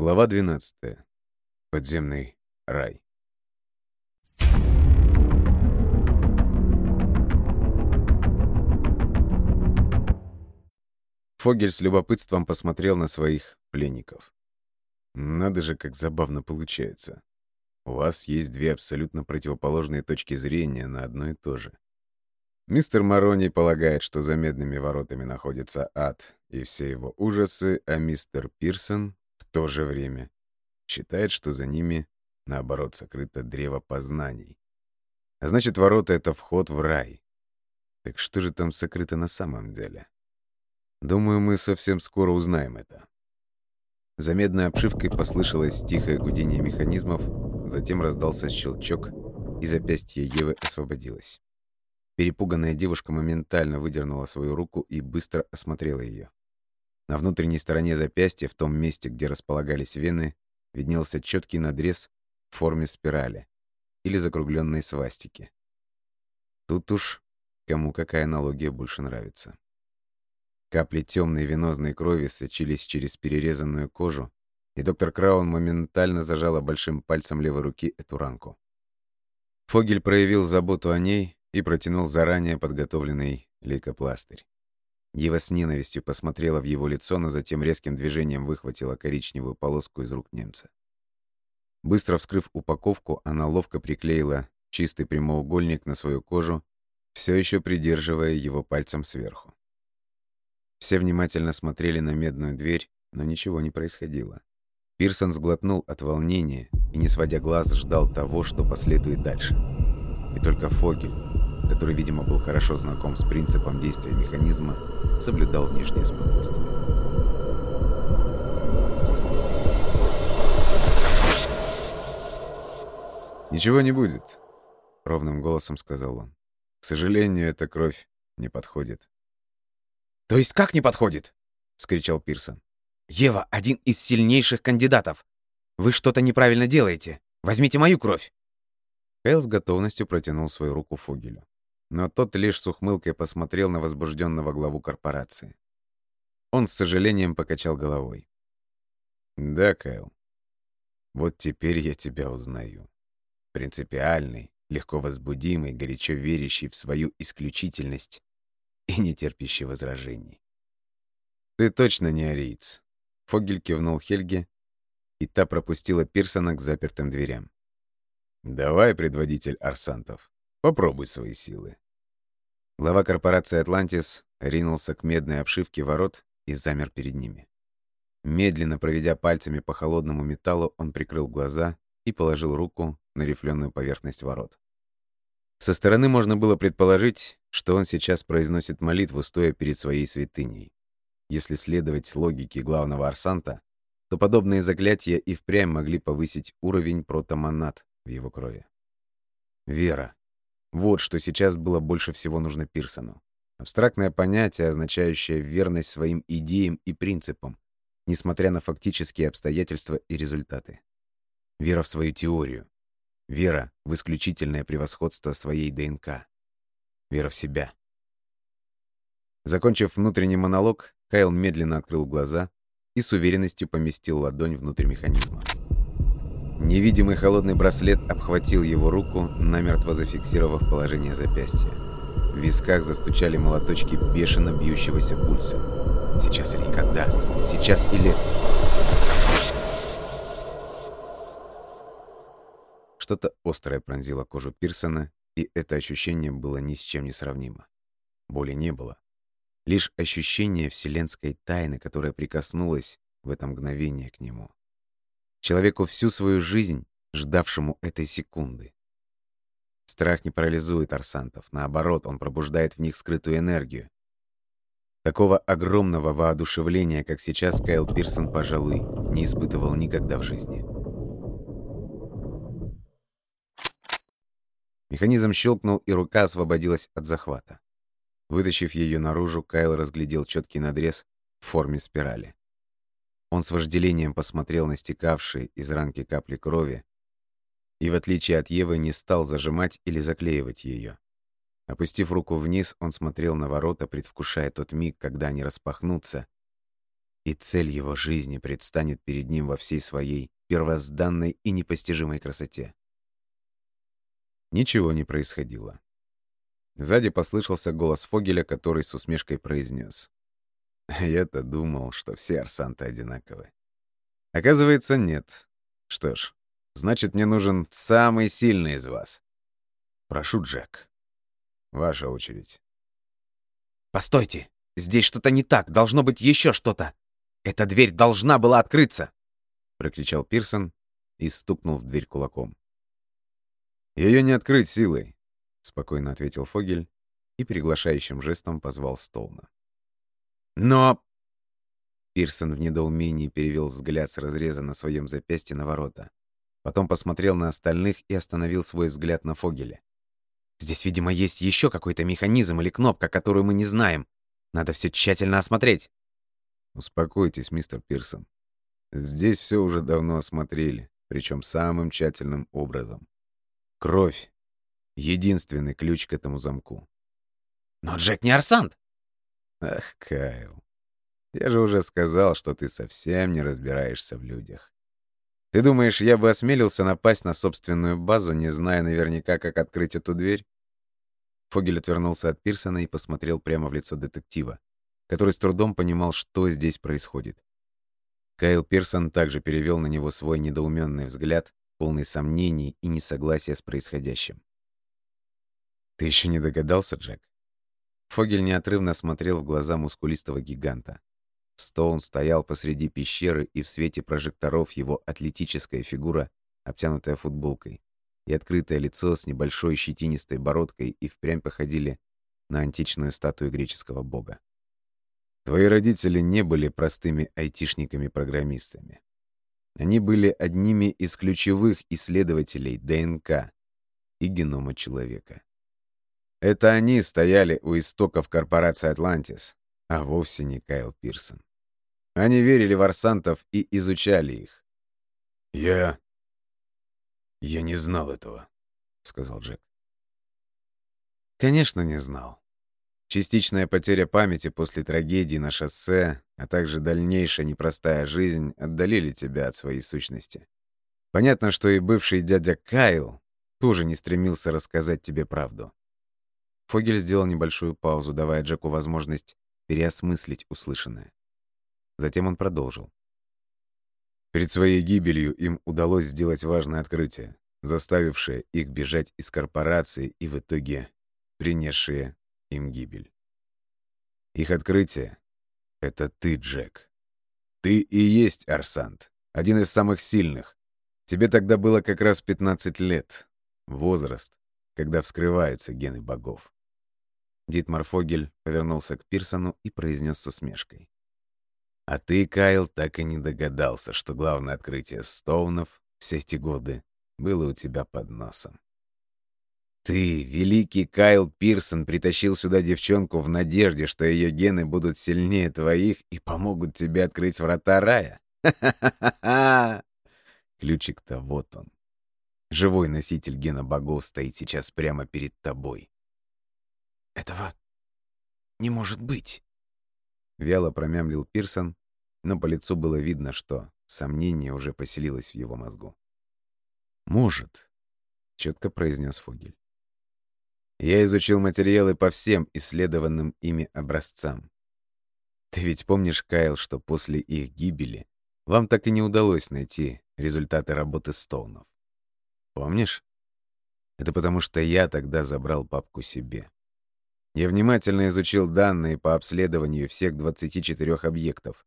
Глава 12. Подземный рай. Фогель с любопытством посмотрел на своих пленников. Надо же, как забавно получается. У вас есть две абсолютно противоположные точки зрения на одно и то же. Мистер Марони полагает, что за медными воротами находится ад и все его ужасы, а мистер Пирсон то же время считает, что за ними, наоборот, сокрыто древо познаний. А значит, ворота — это вход в рай. Так что же там сокрыто на самом деле? Думаю, мы совсем скоро узнаем это. За медной обшивкой послышалось тихое гудение механизмов, затем раздался щелчок, и запястье Евы освободилось. Перепуганная девушка моментально выдернула свою руку и быстро осмотрела ее. На внутренней стороне запястья, в том месте, где располагались вены, виднелся четкий надрез в форме спирали или закругленной свастики. Тут уж кому какая аналогия больше нравится. Капли темной венозной крови сочились через перерезанную кожу, и доктор Краун моментально зажала большим пальцем левой руки эту ранку. Фогель проявил заботу о ней и протянул заранее подготовленный лейкопластырь. Ева с ненавистью посмотрела в его лицо, но затем резким движением выхватила коричневую полоску из рук немца. Быстро вскрыв упаковку, она ловко приклеила чистый прямоугольник на свою кожу, все еще придерживая его пальцем сверху. Все внимательно смотрели на медную дверь, но ничего не происходило. Пирсон сглотнул от волнения и, не сводя глаз, ждал того, что последует дальше. И только Фогель, который, видимо, был хорошо знаком с принципом действия механизма, соблюдал внешнее спокойствие. «Ничего не будет», — ровным голосом сказал он. «К сожалению, эта кровь не подходит». «То есть как не подходит?» — скричал Пирсон. «Ева — один из сильнейших кандидатов. Вы что-то неправильно делаете. Возьмите мою кровь». Кайл с готовностью протянул свою руку Фогелю но тот лишь с ухмылкой посмотрел на возбужденного главу корпорации. Он с сожалением покачал головой. «Да, Кайл, вот теперь я тебя узнаю. Принципиальный, легко возбудимый, горячо верящий в свою исключительность и не терпящий возражений. Ты точно не ариец». Фогель кивнул Хельге, и та пропустила Пирсона к запертым дверям. «Давай, предводитель Арсантов, Попробуй свои силы. Глава корпорации «Атлантис» ринулся к медной обшивке ворот и замер перед ними. Медленно проведя пальцами по холодному металлу, он прикрыл глаза и положил руку на рифленую поверхность ворот. Со стороны можно было предположить, что он сейчас произносит молитву, стоя перед своей святыней. Если следовать логике главного Арсанта, то подобные заклятия и впрямь могли повысить уровень протомонад в его крови. Вера. Вот что сейчас было больше всего нужно Пирсону. Абстрактное понятие, означающее верность своим идеям и принципам, несмотря на фактические обстоятельства и результаты. Вера в свою теорию. Вера в исключительное превосходство своей ДНК. Вера в себя. Закончив внутренний монолог, Кайл медленно открыл глаза и с уверенностью поместил ладонь внутрь механизма. Невидимый холодный браслет обхватил его руку, намертво зафиксировав положение запястья. В висках застучали молоточки бешено бьющегося пульса. Сейчас или никогда? Сейчас или... Что-то острое пронзило кожу Пирсона, и это ощущение было ни с чем не сравнимо. Боли не было. Лишь ощущение вселенской тайны, которая прикоснулась в это мгновение к нему человеку всю свою жизнь, ждавшему этой секунды. Страх не парализует арсантов, наоборот, он пробуждает в них скрытую энергию. Такого огромного воодушевления, как сейчас Кайл Пирсон, пожалуй, не испытывал никогда в жизни. Механизм щелкнул, и рука освободилась от захвата. Вытащив ее наружу, Кайл разглядел четкий надрез в форме спирали. Он с вожделением посмотрел на стекавшие из ранки капли крови и, в отличие от Евы, не стал зажимать или заклеивать ее. Опустив руку вниз, он смотрел на ворота, предвкушая тот миг, когда они распахнутся, и цель его жизни предстанет перед ним во всей своей первозданной и непостижимой красоте. Ничего не происходило. Сзади послышался голос Фогеля, который с усмешкой произнес. «Я-то думал, что все арсанты одинаковы. Оказывается, нет. Что ж, значит, мне нужен самый сильный из вас. Прошу, Джек. Ваша очередь». «Постойте! Здесь что-то не так. Должно быть еще что-то. Эта дверь должна была открыться!» — прокричал Пирсон и стукнул в дверь кулаком. «Ее не открыть силой», — спокойно ответил Фогель и приглашающим жестом позвал Стоуна. «Но...» Пирсон в недоумении перевел взгляд с разреза на своем запястье на ворота. Потом посмотрел на остальных и остановил свой взгляд на Фогеля. «Здесь, видимо, есть еще какой-то механизм или кнопка, которую мы не знаем. Надо все тщательно осмотреть». «Успокойтесь, мистер Пирсон. Здесь все уже давно осмотрели, причем самым тщательным образом. Кровь — единственный ключ к этому замку. Но Джек не Арсант. Ах, Кайл, я же уже сказал, что ты совсем не разбираешься в людях. Ты думаешь, я бы осмелился напасть на собственную базу, не зная наверняка, как открыть эту дверь? Фогель отвернулся от Пирсона и посмотрел прямо в лицо детектива, который с трудом понимал, что здесь происходит. Кайл Пирсон также перевел на него свой недоуменный взгляд, полный сомнений и несогласия с происходящим. «Ты еще не догадался, Джек?» Фогель неотрывно смотрел в глаза мускулистого гиганта. Стоун стоял посреди пещеры, и в свете прожекторов его атлетическая фигура, обтянутая футболкой, и открытое лицо с небольшой щетинистой бородкой и впрямь походили на античную статую греческого бога. Твои родители не были простыми айтишниками-программистами. Они были одними из ключевых исследователей ДНК и генома человека. Это они стояли у истоков корпорации «Атлантис», а вовсе не Кайл Пирсон. Они верили в арсантов и изучали их. «Я... я не знал этого», — сказал Джек. «Конечно, не знал. Частичная потеря памяти после трагедии на шоссе, а также дальнейшая непростая жизнь отдалили тебя от своей сущности. Понятно, что и бывший дядя Кайл тоже не стремился рассказать тебе правду. Фогель сделал небольшую паузу, давая Джеку возможность переосмыслить услышанное. Затем он продолжил. Перед своей гибелью им удалось сделать важное открытие, заставившее их бежать из корпорации и в итоге принесшее им гибель. Их открытие — это ты, Джек. Ты и есть Арсант, один из самых сильных. Тебе тогда было как раз 15 лет. Возраст, когда вскрываются гены богов. Дитмар Фогель повернулся к Пирсону и произнес с усмешкой. «А ты, Кайл, так и не догадался, что главное открытие Стоунов все эти годы было у тебя под носом. Ты, великий Кайл Пирсон, притащил сюда девчонку в надежде, что ее гены будут сильнее твоих и помогут тебе открыть врата рая. Ха-ха-ха-ха! Ключик-то вот он. Живой носитель гена богов стоит сейчас прямо перед тобой. Этого не может быть. Вяло промямлил Пирсон, но по лицу было видно, что сомнение уже поселилось в его мозгу. «Может», — четко произнес Фогель. Я изучил материалы по всем исследованным ими образцам. Ты ведь помнишь, Кайл, что после их гибели вам так и не удалось найти результаты работы Стоунов? Помнишь? Это потому что я тогда забрал папку себе. Я внимательно изучил данные по обследованию всех 24 объектов.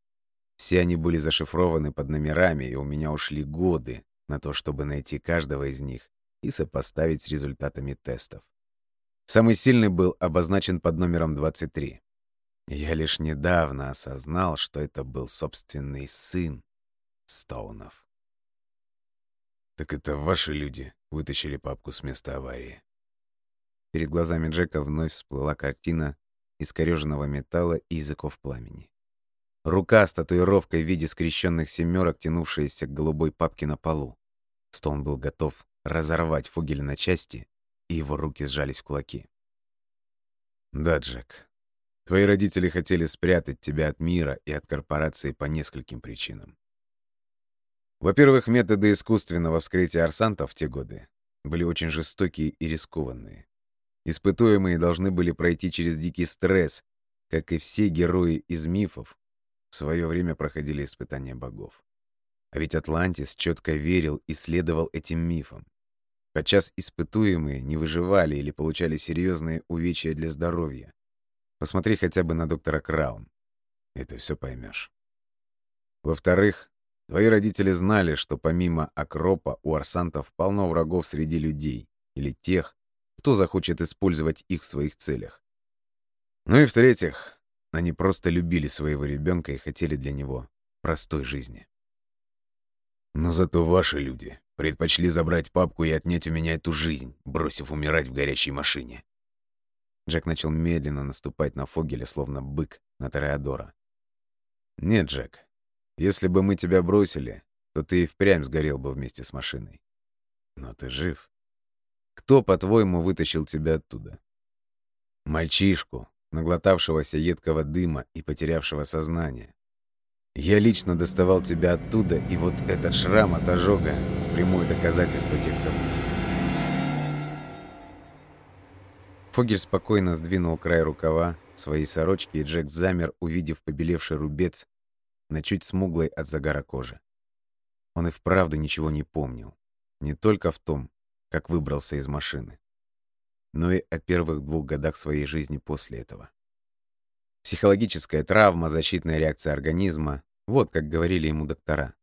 Все они были зашифрованы под номерами, и у меня ушли годы на то, чтобы найти каждого из них и сопоставить с результатами тестов. Самый сильный был обозначен под номером 23. Я лишь недавно осознал, что это был собственный сын Стоунов. «Так это ваши люди вытащили папку с места аварии?» Перед глазами Джека вновь всплыла картина искореженного металла и языков пламени. Рука с татуировкой в виде скрещенных семерок, тянувшаяся к голубой папке на полу. Стоун был готов разорвать Фугеля на части, и его руки сжались в кулаки. «Да, Джек, Твои родители хотели спрятать тебя от мира и от корпорации по нескольким причинам. Во-первых, методы искусственного вскрытия арсантов в те годы были очень жестокие и рискованные. Испытуемые должны были пройти через дикий стресс, как и все герои из мифов в свое время проходили испытания богов. А ведь Атлантис четко верил и следовал этим мифам. Подчас испытуемые не выживали или получали серьезные увечья для здоровья. Посмотри хотя бы на доктора Краун. Это все поймешь. Во-вторых, твои родители знали, что помимо Акропа у арсантов полно врагов среди людей или тех, кто захочет использовать их в своих целях. Ну и в-третьих, они просто любили своего ребенка и хотели для него простой жизни. Но зато ваши люди предпочли забрать папку и отнять у меня эту жизнь, бросив умирать в горячей машине. Джек начал медленно наступать на Фогеля, словно бык на Тореадора. «Нет, Джек, если бы мы тебя бросили, то ты и впрямь сгорел бы вместе с машиной. Но ты жив. Кто, по-твоему, вытащил тебя оттуда? Мальчишку, наглотавшегося едкого дыма и потерявшего сознание. Я лично доставал тебя оттуда, и вот этот шрам от ожога — прямое доказательство тех событий. Фогель спокойно сдвинул край рукава своей сорочки, и Джек замер, увидев побелевший рубец на чуть смуглой от загара кожи. Он и вправду ничего не помнил. Не только в том, как выбрался из машины, но и о первых двух годах своей жизни после этого. Психологическая травма, защитная реакция организма — вот как говорили ему доктора.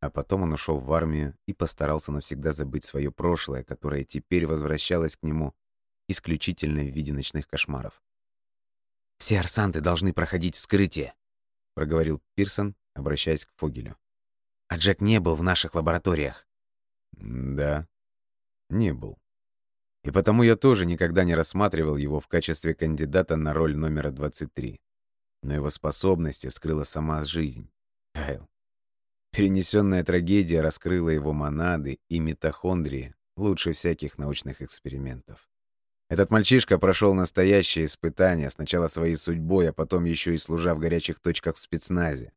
А потом он ушел в армию и постарался навсегда забыть свое прошлое, которое теперь возвращалось к нему исключительно в виде ночных кошмаров. «Все арсанты должны проходить вскрытие», — проговорил Пирсон, обращаясь к Фогелю. «А Джек не был в наших лабораториях». «Да, не был. И потому я тоже никогда не рассматривал его в качестве кандидата на роль номера 23. Но его способности вскрыла сама жизнь. Кайл. Перенесенная трагедия раскрыла его монады и митохондрии лучше всяких научных экспериментов. Этот мальчишка прошел настоящее испытание, сначала своей судьбой, а потом еще и служа в горячих точках в спецназе.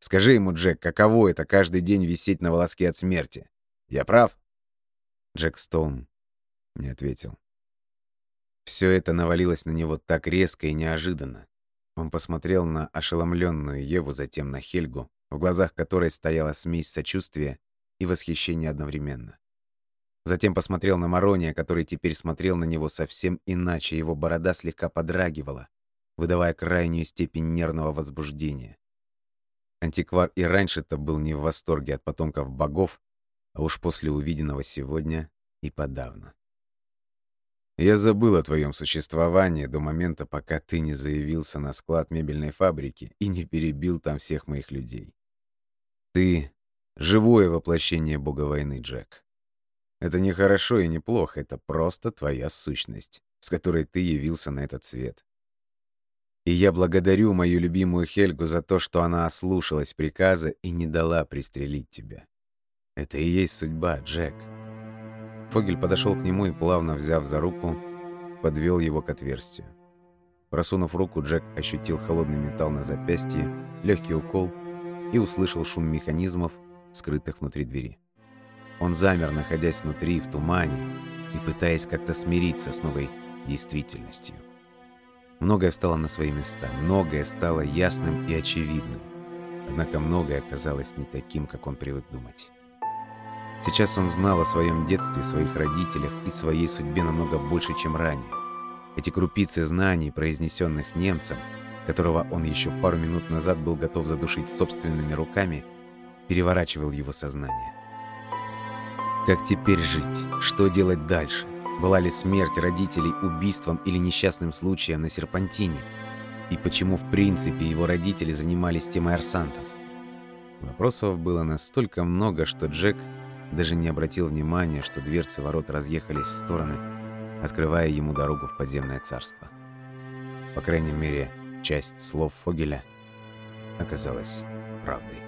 Скажи ему, Джек, каково это каждый день висеть на волоске от смерти? Я прав? Джек Стоун не ответил. Все это навалилось на него так резко и неожиданно. Он посмотрел на ошеломленную Еву, затем на Хельгу, в глазах которой стояла смесь сочувствия и восхищения одновременно. Затем посмотрел на Марония, который теперь смотрел на него совсем иначе, его борода слегка подрагивала, выдавая крайнюю степень нервного возбуждения. Антиквар и раньше-то был не в восторге от потомков богов, а уж после увиденного сегодня и подавно. Я забыл о твоем существовании до момента, пока ты не заявился на склад мебельной фабрики и не перебил там всех моих людей. Ты — живое воплощение бога войны, Джек. Это не хорошо и не плохо, это просто твоя сущность, с которой ты явился на этот свет. И я благодарю мою любимую Хельгу за то, что она ослушалась приказа и не дала пристрелить тебя. Это и есть судьба, Джек. Фогель подошел к нему и, плавно взяв за руку, подвел его к отверстию. Просунув руку, Джек ощутил холодный металл на запястье, легкий укол и услышал шум механизмов, скрытых внутри двери. Он замер, находясь внутри, в тумане, и пытаясь как-то смириться с новой действительностью. Многое встало на свои места, многое стало ясным и очевидным. Однако многое оказалось не таким, как он привык думать. Сейчас он знал о своем детстве, своих родителях и своей судьбе намного больше, чем ранее. Эти крупицы знаний, произнесенных немцем, которого он еще пару минут назад был готов задушить собственными руками, переворачивал его сознание. Как теперь жить? Что делать дальше? Была ли смерть родителей убийством или несчастным случаем на серпантине? И почему в принципе его родители занимались темой арсантов? Вопросов было настолько много, что Джек даже не обратил внимания, что дверцы ворот разъехались в стороны, открывая ему дорогу в подземное царство. По крайней мере, часть слов Фогеля оказалась правдой.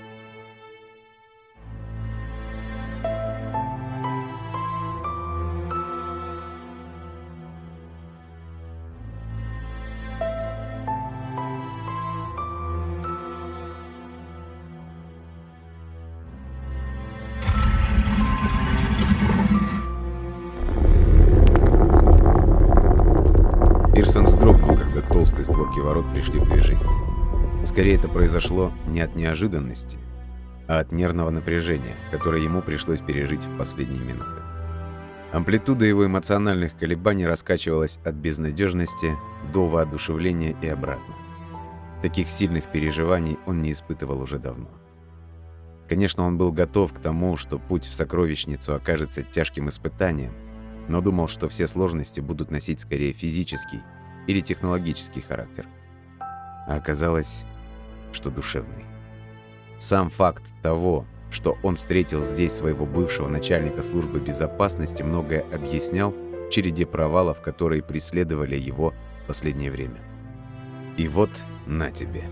Створки ворот пришли в движение. Скорее, это произошло не от неожиданности, а от нервного напряжения, которое ему пришлось пережить в последние минуты. Амплитуда его эмоциональных колебаний раскачивалась от безнадежности до воодушевления и обратно. Таких сильных переживаний он не испытывал уже давно. Конечно, он был готов к тому, что путь в сокровищницу окажется тяжким испытанием, но думал, что все сложности будут носить скорее физический или технологический характер. А оказалось, что душевный. Сам факт того, что он встретил здесь своего бывшего начальника службы безопасности, многое объяснял в череде провалов, которые преследовали его в последнее время. И вот на тебе.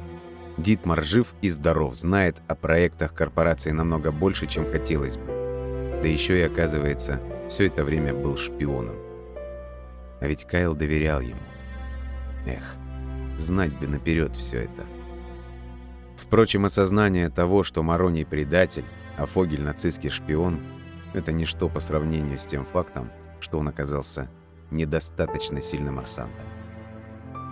Дитмар жив и здоров, знает о проектах корпорации намного больше, чем хотелось бы. Да еще и, оказывается, все это время был шпионом. А ведь Кайл доверял ему. Эх, знать бы наперед все это. Впрочем, осознание того, что Мароний предатель, а Фогель нацистский шпион, это ничто по сравнению с тем фактом, что он оказался недостаточно сильным арсантом.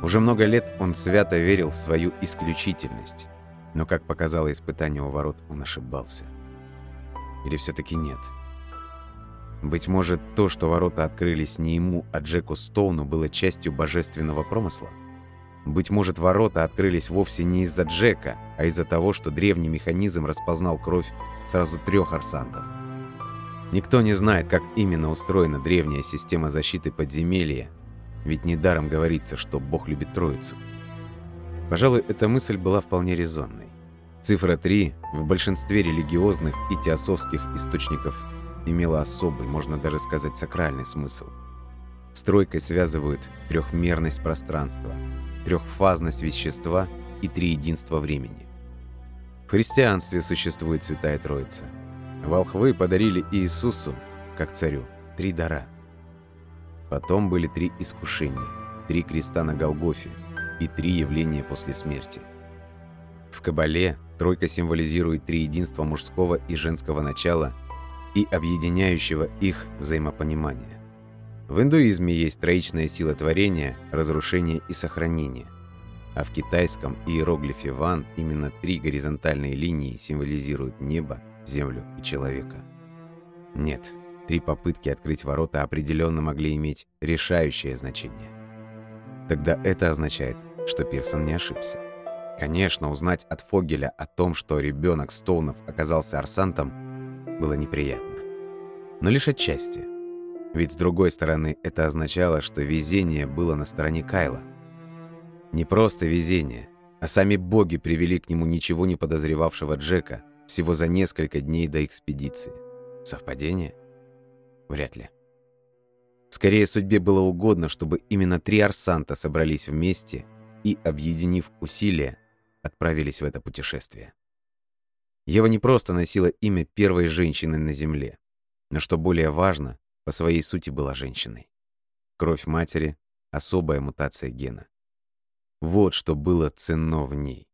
Уже много лет он свято верил в свою исключительность, но, как показало испытание у ворот, он ошибался. Или все-таки нет? Быть может, то, что ворота открылись не ему, а Джеку Стоуну, было частью божественного промысла? Быть может, ворота открылись вовсе не из-за Джека, а из-за того, что древний механизм распознал кровь сразу трех арсантов. Никто не знает, как именно устроена древняя система защиты подземелья, ведь недаром говорится, что Бог любит Троицу. Пожалуй, эта мысль была вполне резонной. Цифра 3 в большинстве религиозных и теософских источников имела особый, можно даже сказать, сакральный смысл. С тройкой связывают трехмерность пространства, трехфазность вещества и триединство времени. В христианстве существует Святая Троица. Волхвы подарили Иисусу, как царю, три дара – Потом были три искушения, три креста на Голгофе и три явления после смерти. В Кабале тройка символизирует три единства мужского и женского начала и объединяющего их взаимопонимания. В индуизме есть троичная сила творения, разрушения и сохранения, а в китайском иероглифе Ван именно три горизонтальные линии символизируют небо, землю и человека. Нет, Три попытки открыть ворота определенно могли иметь решающее значение. Тогда это означает, что Пирсон не ошибся. Конечно, узнать от Фогеля о том, что ребенок Стоунов оказался арсантом, было неприятно. Но лишь отчасти. Ведь с другой стороны, это означало, что везение было на стороне Кайла. Не просто везение, а сами боги привели к нему ничего не подозревавшего Джека всего за несколько дней до экспедиции. Совпадение? Вряд ли. Скорее, судьбе было угодно, чтобы именно три Арсанта собрались вместе и, объединив усилия, отправились в это путешествие. Ева не просто носила имя первой женщины на Земле, но, что более важно, по своей сути была женщиной. Кровь матери — особая мутация гена. Вот что было ценно в ней.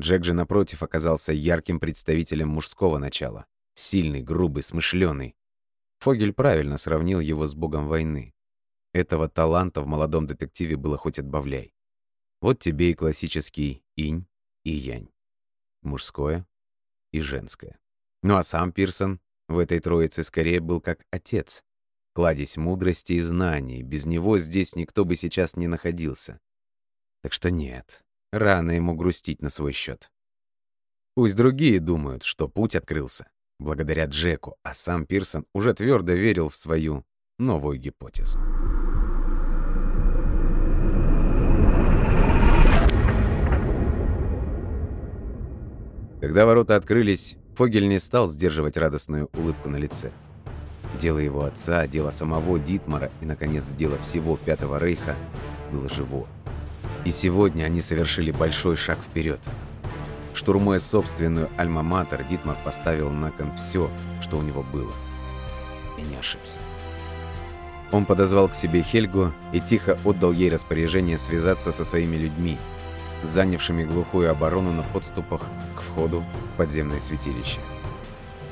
Джек же, напротив, оказался ярким представителем мужского начала. Сильный, грубый, смышленый, Фогель правильно сравнил его с богом войны. Этого таланта в молодом детективе было хоть отбавляй. Вот тебе и классический инь и янь. Мужское и женское. Ну а сам Пирсон в этой троице скорее был как отец. Кладезь мудрости и знаний. Без него здесь никто бы сейчас не находился. Так что нет, рано ему грустить на свой счет. Пусть другие думают, что путь открылся благодаря Джеку, а сам Пирсон уже твердо верил в свою новую гипотезу. Когда ворота открылись, Фогель не стал сдерживать радостную улыбку на лице. Дело его отца, дело самого Дитмара и, наконец, дело всего Пятого Рейха было живо. И сегодня они совершили большой шаг вперед – Штурмуя собственную альма-матер, Дитмар поставил на кон все, что у него было. И не ошибся. Он подозвал к себе Хельгу и тихо отдал ей распоряжение связаться со своими людьми, занявшими глухую оборону на подступах к входу в подземное святилище.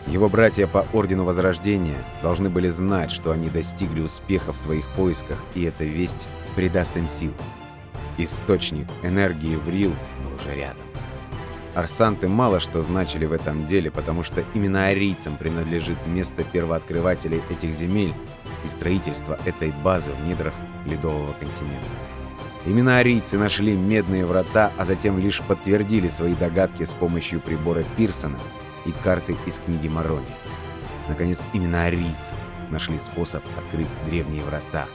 Его братья по Ордену Возрождения должны были знать, что они достигли успеха в своих поисках, и эта весть придаст им сил. Источник энергии Врил был уже рядом. Арсанты мало что значили в этом деле, потому что именно арийцам принадлежит место первооткрывателей этих земель и строительство этой базы в недрах Ледового континента. Именно арийцы нашли медные врата, а затем лишь подтвердили свои догадки с помощью прибора Пирсона и карты из книги Марони. Наконец, именно арийцы нашли способ открыть древние врата.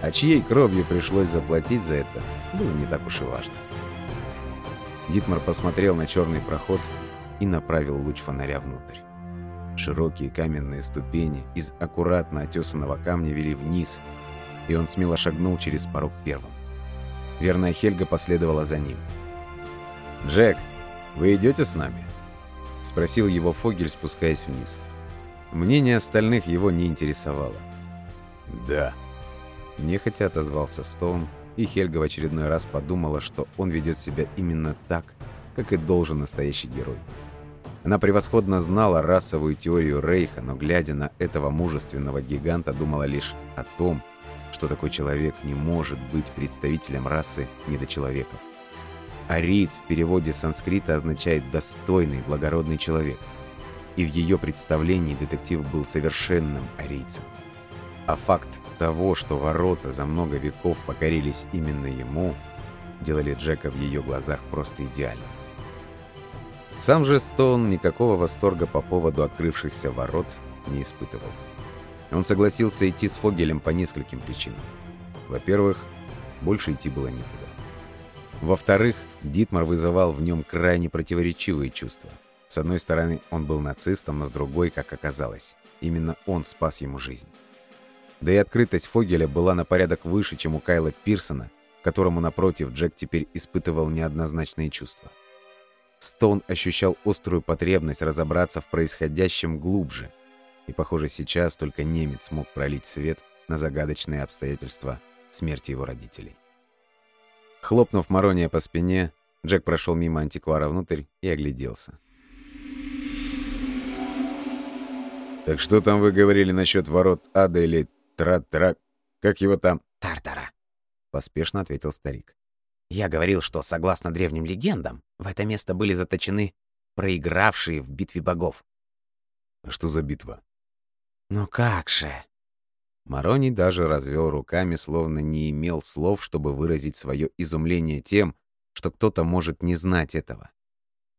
А чьей кровью пришлось заплатить за это, было не так уж и важно. Дитмар посмотрел на черный проход и направил луч фонаря внутрь. Широкие каменные ступени из аккуратно отесанного камня вели вниз, и он смело шагнул через порог первым. Верная Хельга последовала за ним. «Джек, вы идете с нами?» — спросил его Фогель, спускаясь вниз. Мнение остальных его не интересовало. «Да», — нехотя отозвался Стоун, и Хельга в очередной раз подумала, что он ведет себя именно так, как и должен настоящий герой. Она превосходно знала расовую теорию Рейха, но, глядя на этого мужественного гиганта, думала лишь о том, такой человек не может быть представителем расы недочеловеков. Ариец в переводе с санскрита означает «достойный, благородный человек». И в ее представлении детектив был совершенным арийцем. А факт того, что ворота за много веков покорились именно ему, делали Джека в ее глазах просто идеальным. Сам же Стоун никакого восторга по поводу открывшихся ворот не испытывал. Он согласился идти с Фогелем по нескольким причинам. Во-первых, больше идти было некуда. Во-вторых, Дитмар вызывал в нем крайне противоречивые чувства. С одной стороны, он был нацистом, но с другой, как оказалось, именно он спас ему жизнь. Да и открытость Фогеля была на порядок выше, чем у Кайла Пирсона, которому, напротив, Джек теперь испытывал неоднозначные чувства. Стоун ощущал острую потребность разобраться в происходящем глубже, и, похоже, сейчас только немец мог пролить свет на загадочные обстоятельства смерти его родителей. Хлопнув Марония по спине, Джек прошел мимо антиквара внутрь и огляделся. «Так что там вы говорили насчет ворот ада или тра-тра... Как его там?» «Тартара», — поспешно ответил старик. «Я говорил, что, согласно древним легендам, в это место были заточены проигравшие в битве богов». «А что за битва?» «Ну как же!» Мароний даже развел руками, словно не имел слов, чтобы выразить свое изумление тем, что кто-то может не знать этого.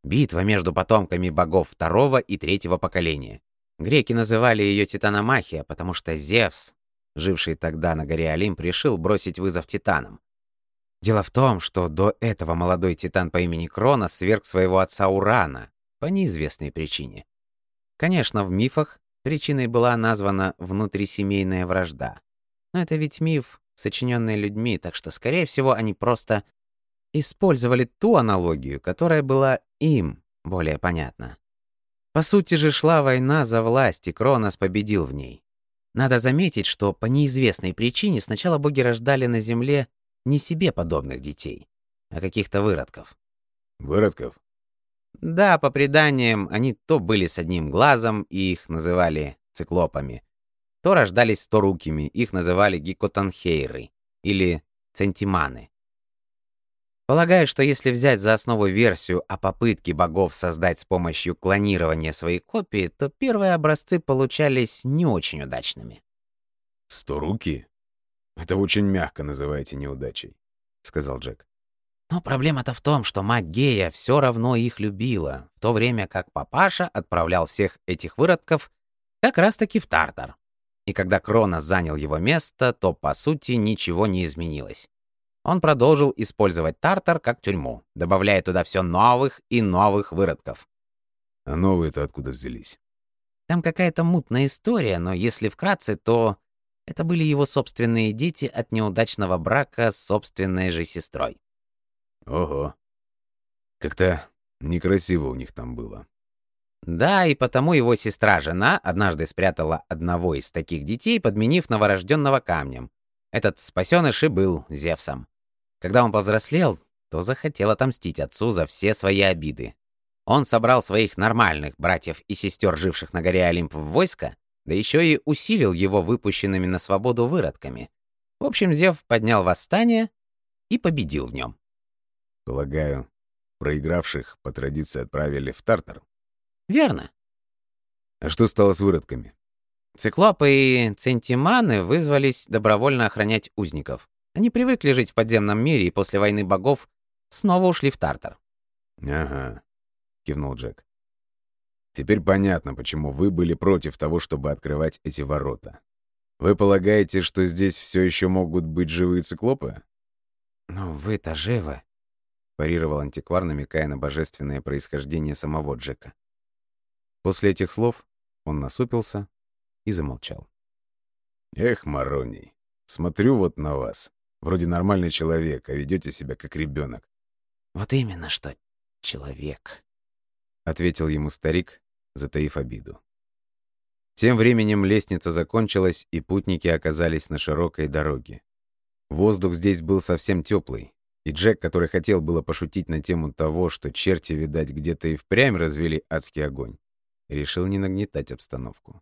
Битва между потомками богов второго и третьего поколения. Греки называли ее Титаномахия, потому что Зевс, живший тогда на горе Олимп, решил бросить вызов титанам. Дело в том, что до этого молодой титан по имени Кронос сверг своего отца Урана по неизвестной причине. Конечно, в мифах Причиной была названа внутрисемейная вражда. Но это ведь миф, сочиненный людьми, так что, скорее всего, они просто использовали ту аналогию, которая была им более понятна. По сути же шла война за власть, и Кронос победил в ней. Надо заметить, что по неизвестной причине сначала боги рождали на земле не себе подобных детей, а каких-то выродков. Выродков? Да, по преданиям, они то были с одним глазом, и их называли циклопами, то рождались сторукими, их называли гикотанхейры или центиманы. Полагаю, что если взять за основу версию о попытке богов создать с помощью клонирования свои копии, то первые образцы получались не очень удачными. «Сторуки? Это очень мягко называете неудачей», — сказал Джек. Но проблема-то в том, что мать Гея все равно их любила, в то время как папаша отправлял всех этих выродков как раз-таки в Тартар. И когда Кронос занял его место, то, по сути, ничего не изменилось. Он продолжил использовать Тартар как тюрьму, добавляя туда все новых и новых выродков. А новые-то откуда взялись? Там какая-то мутная история, но если вкратце, то это были его собственные дети от неудачного брака с собственной же сестрой. Ого. Как-то некрасиво у них там было. Да, и потому его сестра-жена однажды спрятала одного из таких детей, подменив новорожденного камнем. Этот спасеныш и был Зевсом. Когда он повзрослел, то захотел отомстить отцу за все свои обиды. Он собрал своих нормальных братьев и сестер, живших на горе Олимп, в войско, да еще и усилил его выпущенными на свободу выродками. В общем, Зев поднял восстание и победил в нем. Полагаю, проигравших по традиции отправили в Тартар. Верно. А что стало с выродками? Циклопы и центиманы вызвались добровольно охранять узников. Они привыкли жить в подземном мире и после войны богов снова ушли в Тартар. «Ага», — кивнул Джек. «Теперь понятно, почему вы были против того, чтобы открывать эти ворота. Вы полагаете, что здесь все еще могут быть живые циклопы?» «Ну, вы-то живы», — парировал антиквар, намекая на божественное происхождение самого Джека. После этих слов он насупился и замолчал. «Эх, Мароний, смотрю вот на вас. Вроде нормальный человек, а ведете себя как ребенок. «Вот именно что человек», — ответил ему старик, затаив обиду. Тем временем лестница закончилась, и путники оказались на широкой дороге. Воздух здесь был совсем теплый, и Джек, который хотел было пошутить на тему того, что черти, видать, где-то и впрямь развели адский огонь, решил не нагнетать обстановку.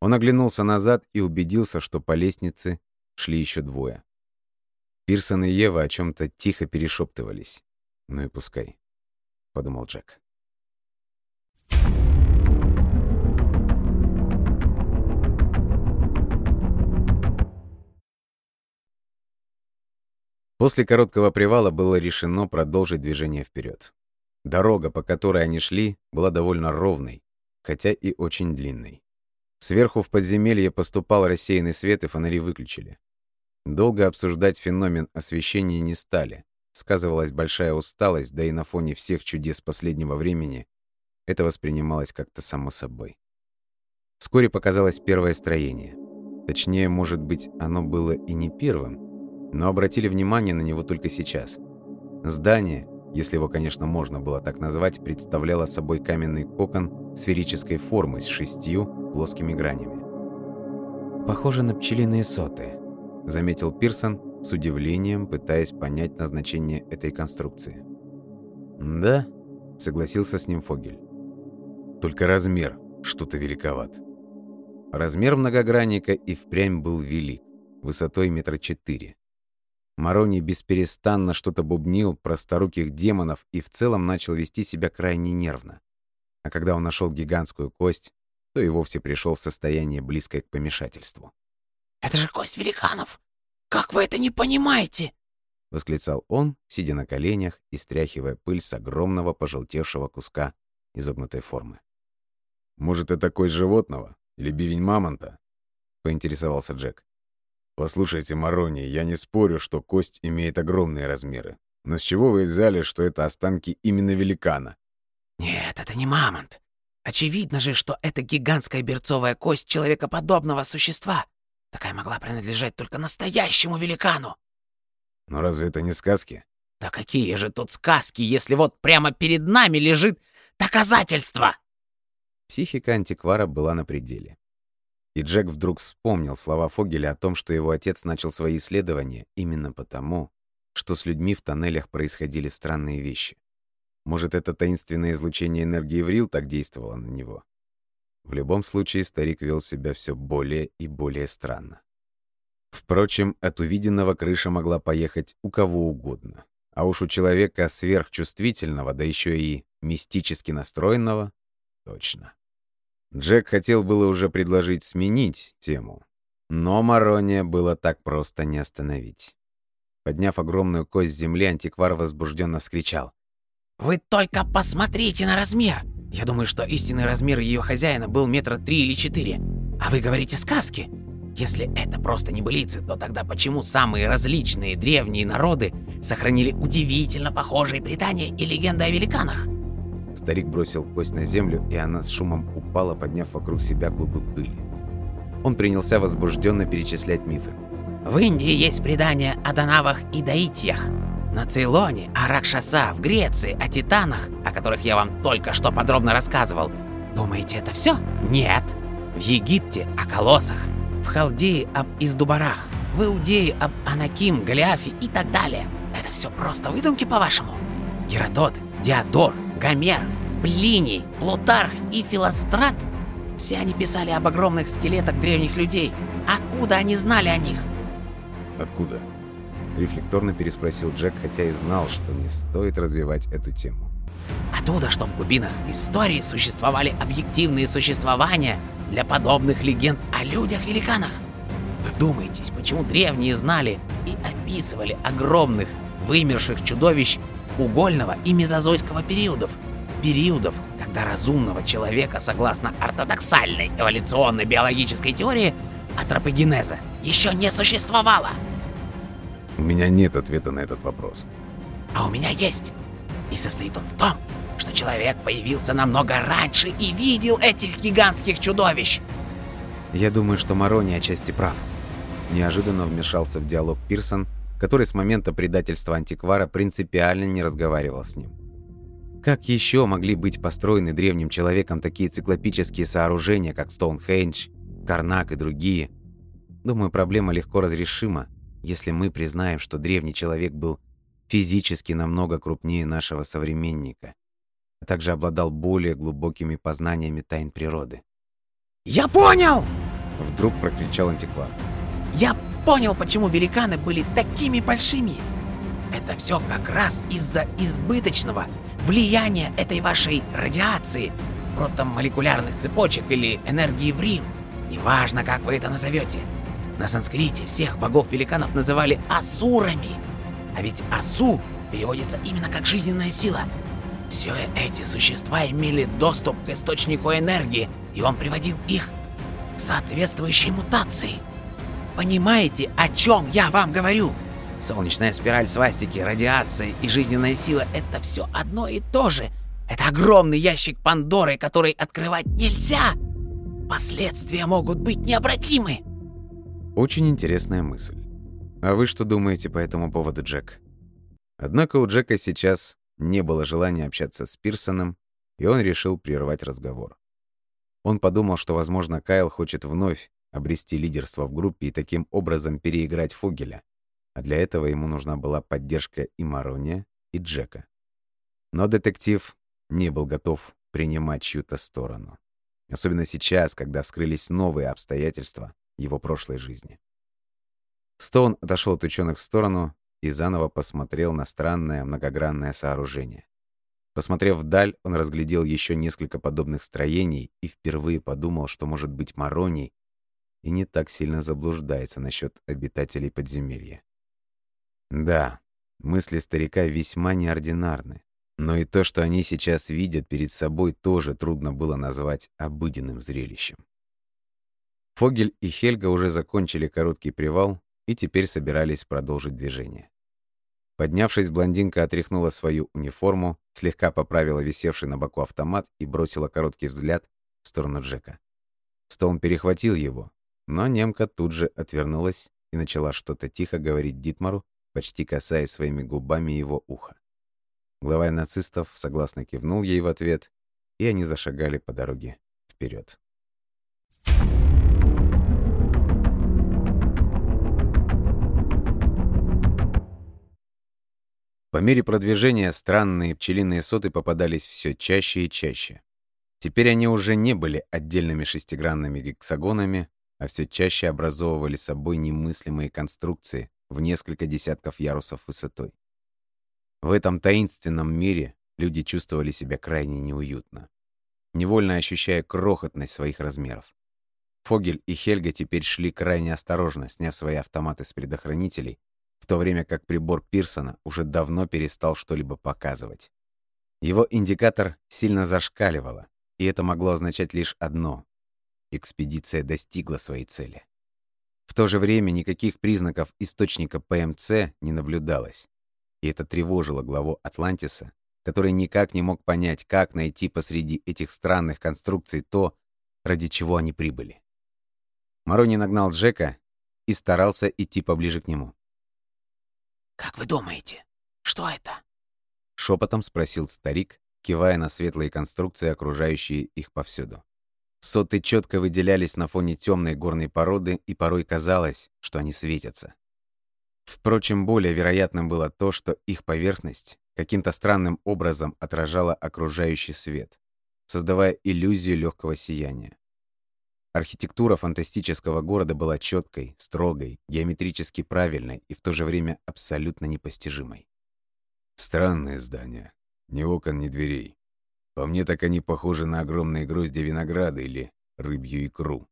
Он оглянулся назад и убедился, что по лестнице шли еще двое. Пирсон и Ева о чем-то тихо перешептывались. «Ну и пускай», — подумал Джек. После короткого привала было решено продолжить движение вперед. Дорога, по которой они шли, была довольно ровной, хотя и очень длинной. Сверху в подземелье поступал рассеянный свет, и фонари выключили. Долго обсуждать феномен освещения не стали. Сказывалась большая усталость, да и на фоне всех чудес последнего времени это воспринималось как-то само собой. Вскоре показалось первое строение. Точнее, может быть, оно было и не первым, но обратили внимание на него только сейчас. Здание, если его, конечно, можно было так назвать, представляло собой каменный кокон сферической формы с шестью плоскими гранями. «Похоже на пчелиные соты», — заметил Пирсон, с удивлением пытаясь понять назначение этой конструкции. «Да», — согласился с ним Фогель. «Только размер что-то великоват». Размер многогранника и впрямь был велик, высотой метра четыре. Марони бесперестанно что-то бубнил про старуких демонов и в целом начал вести себя крайне нервно. А когда он нашел гигантскую кость, то и вовсе пришел в состояние, близкое к помешательству. «Это же кость великанов! Как вы это не понимаете?» — восклицал он, сидя на коленях и стряхивая пыль с огромного пожелтевшего куска изогнутой формы. «Может, это кость животного? Или бивень мамонта?» — поинтересовался Джек. «Послушайте, Марони, я не спорю, что кость имеет огромные размеры. Но с чего вы взяли, что это останки именно великана?» «Нет, это не мамонт. Очевидно же, что это гигантская берцовая кость человекоподобного существа. Такая могла принадлежать только настоящему великану. Но разве это не сказки? Да какие же тут сказки, если вот прямо перед нами лежит доказательство? Психика антиквара была на пределе. И Джек вдруг вспомнил слова Фогеля о том, что его отец начал свои исследования именно потому, что с людьми в тоннелях происходили странные вещи. Может, это таинственное излучение энергии Врил так действовало на него? В любом случае, старик вел себя все более и более странно. Впрочем, от увиденного крыша могла поехать у кого угодно. А уж у человека сверхчувствительного, да еще и мистически настроенного, точно. Джек хотел было уже предложить сменить тему, но Марония было так просто не остановить. Подняв огромную кость земли, антиквар возбужденно вскричал. «Вы только посмотрите на размер! Я думаю, что истинный размер ее хозяина был метра три или четыре. А вы говорите сказки? Если это просто небылицы, то тогда почему самые различные древние народы сохранили удивительно похожие предания и легенды о великанах? Старик бросил кость на землю, и она с шумом упала, подняв вокруг себя клубы пыли. Он принялся возбужденно перечислять мифы. В Индии есть предания о Данавах и Даитьях, на Цейлоне, о Ракшаса, в Греции, о Титанах, о которых я вам только что подробно рассказывал. Думаете, это все? Нет. В Египте о колоссах, в Халдее об Издубарах, в Иудее об Анаким, Голиафе и так далее. Это все просто выдумки, по-вашему? Геродот, Диодор, Гомер, Плиний, Плутарх и Филострат – все они писали об огромных скелетах древних людей. Откуда они знали о них? Откуда? Рефлекторно переспросил Джек, хотя и знал, что не стоит развивать эту тему. Оттуда, что в глубинах истории существовали объективные существования для подобных легенд о людях-великанах. Вы вдумаетесь, почему древние знали и описывали огромных вымерших чудовищ угольного и мезозойского периодов, периодов, когда разумного человека, согласно ортодоксальной эволюционной биологической теории, антропогенеза еще не существовало. У меня нет ответа на этот вопрос. А у меня есть. И состоит он в том, что человек появился намного раньше и видел этих гигантских чудовищ. Я думаю, что Марони отчасти прав. Неожиданно вмешался в диалог Пирсон, который с момента предательства антиквара принципиально не разговаривал с ним. Как еще могли быть построены древним человеком такие циклопические сооружения, как Стоунхендж, Карнак и другие? Думаю, проблема легко разрешима, если мы признаем, что древний человек был физически намного крупнее нашего современника, а также обладал более глубокими познаниями тайн природы. «Я понял!» — вдруг прокричал антиквар. «Я понял, почему великаны были такими большими! Это все как раз из-за избыточного влияния этой вашей радиации, протомолекулярных цепочек или энергии врил. Неважно, как вы это назовете. На санскрите всех богов-великанов называли асурами. А ведь асу переводится именно как жизненная сила. Все эти существа имели доступ к источнику энергии, и он приводил их к соответствующей мутации. Понимаете, о чем я вам говорю? Солнечная спираль свастики, радиация и жизненная сила — это все одно и то же. Это огромный ящик Пандоры, который открывать нельзя. Последствия могут быть необратимы. Очень интересная мысль. А вы что думаете по этому поводу, Джек? Однако у Джека сейчас не было желания общаться с Пирсоном, и он решил прервать разговор. Он подумал, что, возможно, Кайл хочет вновь обрести лидерство в группе и таким образом переиграть Фогеля, а для этого ему нужна была поддержка и Марония, и Джека. Но детектив не был готов принимать чью-то сторону. Особенно сейчас, когда вскрылись новые обстоятельства, его прошлой жизни. Стоун отошел от ученых в сторону и заново посмотрел на странное многогранное сооружение. Посмотрев вдаль, он разглядел еще несколько подобных строений и впервые подумал, что, может быть, Мароний и не так сильно заблуждается насчет обитателей подземелья. Да, мысли старика весьма неординарны, но и то, что они сейчас видят перед собой, тоже трудно было назвать обыденным зрелищем. Фогель и Хельга уже закончили короткий привал и теперь собирались продолжить движение. Поднявшись, блондинка отряхнула свою униформу, слегка поправила висевший на боку автомат и бросила короткий взгляд в сторону Джека. Стоун перехватил его, но немка тут же отвернулась и начала что-то тихо говорить Дитмару, почти касаясь своими губами его уха. Главарь нацистов согласно кивнул ей в ответ, и они зашагали по дороге вперед. По мере продвижения странные пчелиные соты попадались все чаще и чаще. Теперь они уже не были отдельными шестигранными гексагонами, а все чаще образовывали собой немыслимые конструкции в несколько десятков ярусов высотой. В этом таинственном мире люди чувствовали себя крайне неуютно, невольно ощущая крохотность своих размеров. Фогель и Хельга теперь шли крайне осторожно, сняв свои автоматы с предохранителей в то время как прибор Пирсона уже давно перестал что-либо показывать. Его индикатор сильно зашкаливало, и это могло означать лишь одно — экспедиция достигла своей цели. В то же время никаких признаков источника ПМЦ не наблюдалось, и это тревожило главу Атлантиса, который никак не мог понять, как найти посреди этих странных конструкций то, ради чего они прибыли. Марони нагнал Джека и старался идти поближе к нему. «Как вы думаете, что это?» Шепотом спросил старик, кивая на светлые конструкции, окружающие их повсюду. Соты четко выделялись на фоне темной горной породы, и порой казалось, что они светятся. Впрочем, более вероятным было то, что их поверхность каким-то странным образом отражала окружающий свет, создавая иллюзию легкого сияния. Архитектура фантастического города была четкой, строгой, геометрически правильной и в то же время абсолютно непостижимой. Странное здание. Ни окон, ни дверей. По мне так они похожи на огромные грозди винограда или рыбью икру,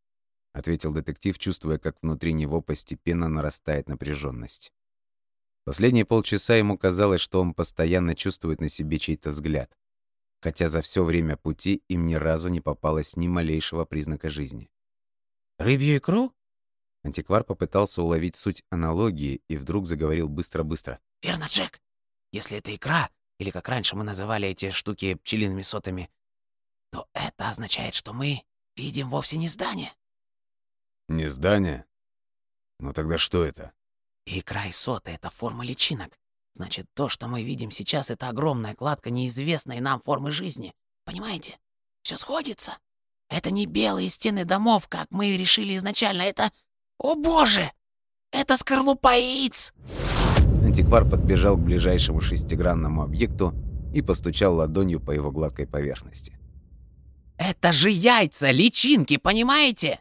ответил детектив, чувствуя, как внутри него постепенно нарастает напряженность. Последние полчаса ему казалось, что он постоянно чувствует на себе чей-то взгляд, хотя за все время пути им ни разу не попалось ни малейшего признака жизни. «Рыбью икру?» Антиквар попытался уловить суть аналогии и вдруг заговорил быстро-быстро. «Верно, Джек. Если это икра, или как раньше мы называли эти штуки пчелиными сотами, то это означает, что мы видим вовсе не здание. Не здание? Ну тогда что это? И соты — это форма личинок. Значит, то, что мы видим сейчас, это огромная кладка неизвестной нам формы жизни. Понимаете? Все сходится. Это не белые стены домов, как мы решили изначально. Это... О боже! Это скорлупа яиц! Антиквар подбежал к ближайшему шестигранному объекту и постучал ладонью по его гладкой поверхности. «Это же яйца, личинки, понимаете?»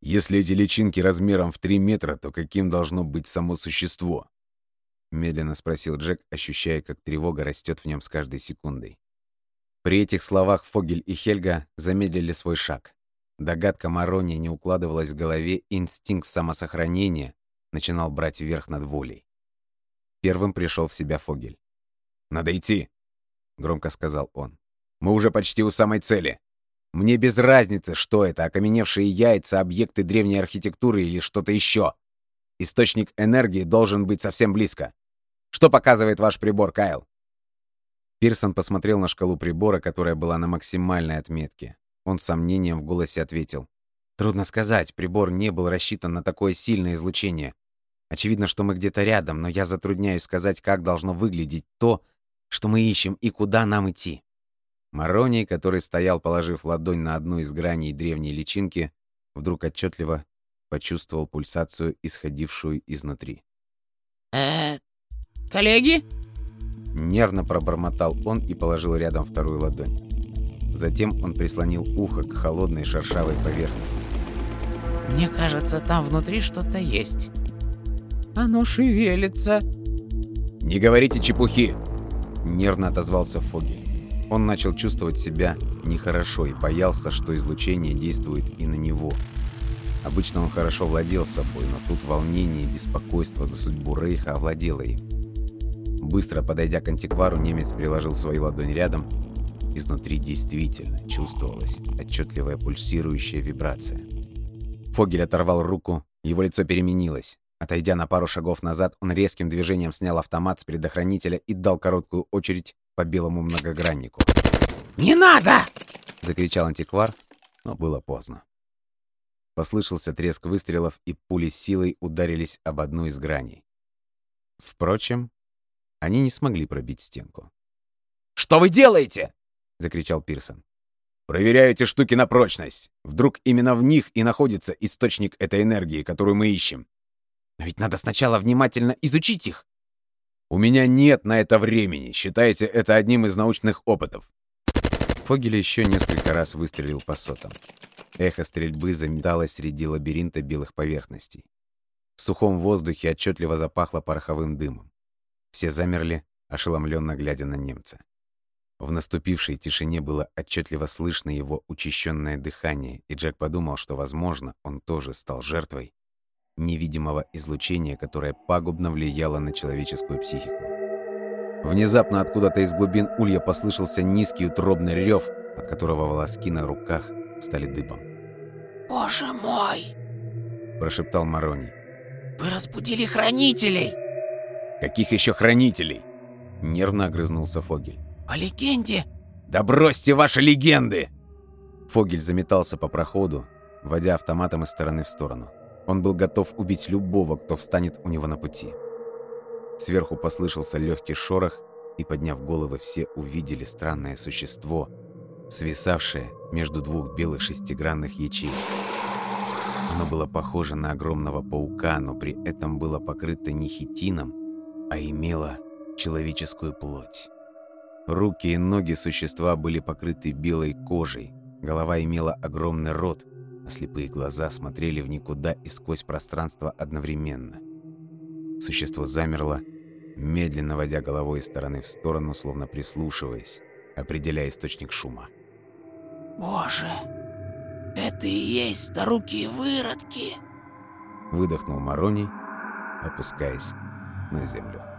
«Если эти личинки размером в три метра, то каким должно быть само существо?» Медленно спросил Джек, ощущая, как тревога растет в нем с каждой секундой. При этих словах Фогель и Хельга замедлили свой шаг. Догадка Марони не укладывалась в голове, инстинкт самосохранения начинал брать верх над волей. Первым пришел в себя Фогель. «Надо идти», — громко сказал он. «Мы уже почти у самой цели. Мне без разницы, что это, окаменевшие яйца, объекты древней архитектуры или что-то еще. Источник энергии должен быть совсем близко. Что показывает ваш прибор, Кайл?» Пирсон посмотрел на шкалу прибора, которая была на максимальной отметке. Он с сомнением в голосе ответил. «Трудно сказать, прибор не был рассчитан на такое сильное излучение. Очевидно, что мы где-то рядом, но я затрудняюсь сказать, как должно выглядеть то, что мы ищем и куда нам идти. Мароний, который стоял, положив ладонь на одну из граней древней личинки, вдруг отчетливо почувствовал пульсацию, исходившую изнутри. э коллеги?» Нервно пробормотал он и положил рядом вторую ладонь. Затем он прислонил ухо к холодной шершавой поверхности. «Мне кажется, там внутри что-то есть». Оно шевелится. «Не говорите чепухи!» Нервно отозвался Фогель. Он начал чувствовать себя нехорошо и боялся, что излучение действует и на него. Обычно он хорошо владел собой, но тут волнение и беспокойство за судьбу Рейха овладело им. Быстро подойдя к антиквару, немец приложил свою ладонь рядом. Изнутри действительно чувствовалась отчетливая пульсирующая вибрация. Фогель оторвал руку, его лицо переменилось. Отойдя на пару шагов назад, он резким движением снял автомат с предохранителя и дал короткую очередь по белому многограннику. «Не надо!» — закричал антиквар, но было поздно. Послышался треск выстрелов, и пули силой ударились об одну из граней. Впрочем, они не смогли пробить стенку. «Что вы делаете?» — закричал Пирсон. «Проверяю эти штуки на прочность. Вдруг именно в них и находится источник этой энергии, которую мы ищем. Но ведь надо сначала внимательно изучить их. У меня нет на это времени. Считайте это одним из научных опытов. Фогель еще несколько раз выстрелил по сотам. Эхо стрельбы заметалось среди лабиринта белых поверхностей. В сухом воздухе отчетливо запахло пороховым дымом. Все замерли, ошеломленно глядя на немца. В наступившей тишине было отчетливо слышно его учащенное дыхание, и Джек подумал, что, возможно, он тоже стал жертвой невидимого излучения, которое пагубно влияло на человеческую психику. Внезапно откуда-то из глубин улья послышался низкий утробный рев, от которого волоски на руках стали дыбом. «Боже мой!» – прошептал Мароний. «Вы разбудили хранителей!» «Каких еще хранителей?» – нервно огрызнулся Фогель. «По легенде!» «Да бросьте ваши легенды!» Фогель заметался по проходу, водя автоматом из стороны в сторону. Он был готов убить любого, кто встанет у него на пути. Сверху послышался легкий шорох, и, подняв головы, все увидели странное существо, свисавшее между двух белых шестигранных ячеек. Оно было похоже на огромного паука, но при этом было покрыто не хитином, а имело человеческую плоть. Руки и ноги существа были покрыты белой кожей, голова имела огромный рот, слепые глаза смотрели в никуда и сквозь пространство одновременно. Существо замерло, медленно водя головой из стороны в сторону, словно прислушиваясь, определяя источник шума. «Боже, это и есть старуки выродки!» Выдохнул Мароний, опускаясь на землю.